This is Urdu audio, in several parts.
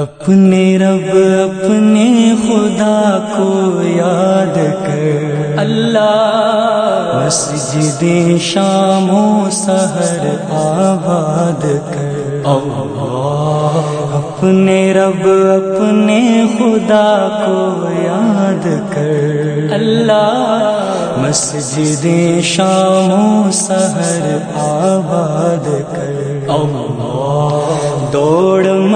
اپنے رب اپنے خدا کو یاد کر۔ اللہ۔ مسجد شام و سحر آباد کر۔ اپنے رب اپنے خدا کو یاد کر۔ اللہ۔ مسجد شام و سحر آباد کر۔ دوڑ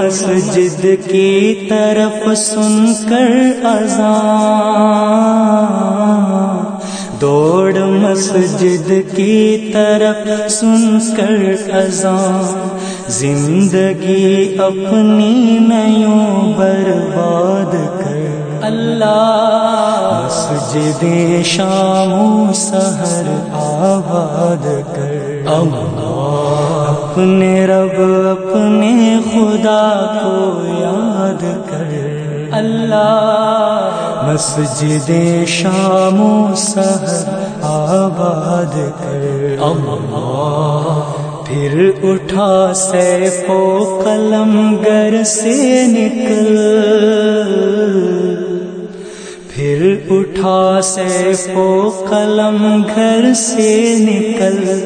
مسجد کی طرف سن کر اذان۔ دوڑ مسجد کی طرف سن کر اذان۔ زندگی اپنی نیوں برباد کر۔ اللہ۔ مسجد شام و سحر آباد کر۔ اپنے رب اپنے خدا کو یاد کر۔ اللہ مسجد شام و سحر آباد کر۔ پھر اٹھا سیف و قلم گر سے نکل۔ پھر اٹھا سیف و قلم گھر سے نکل۔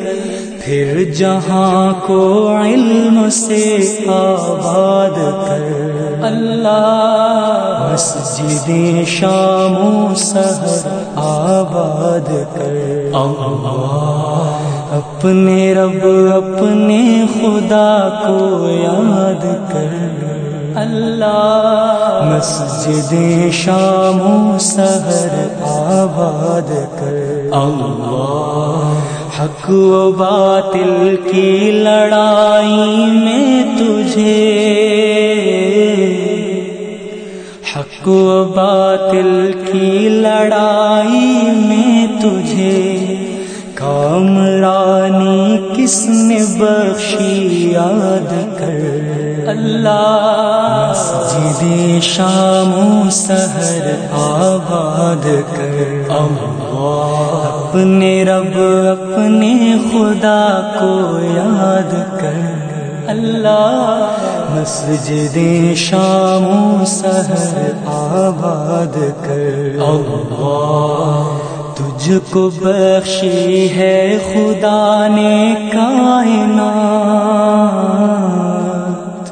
پھر جہاں کو علم سے آباد کر اللہ مسجد شام و سحر آباد کر اپنے رب، اپنے خدا کو یاد کر اللہ مسجد شام و سحر آباد کر حق و باطل کی لڑائی میں تجھے۔ حق و باطل کی لڑائی میں تجھے۔ کامرانی کس نے بخشی یاد کر؟ اللہ مسجد شام و سحر آباد کر۔ اپنے رب اپنے خدا کو یاد کر۔ اللہ مسجد شام و سحر آباد کر۔ تجھ کو بخشی ہے خدا نے کائنات۔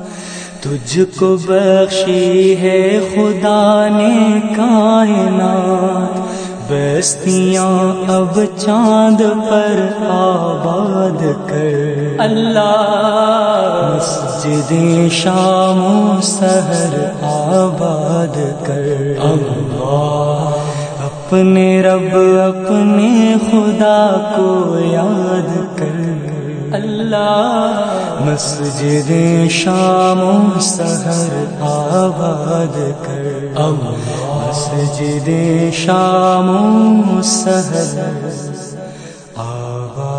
تجھ کو بخشی ہے خدا نے کائنات۔ بستیاں اب چاند پر آباد کر۔ اللہ۔ مسجد شام و سحر آباد کر۔ اپنے رب، اپنے خدا کو یاد کر۔ اللہ مسجد شام و سحر آباد کر۔ مسجد شام و سحر آباد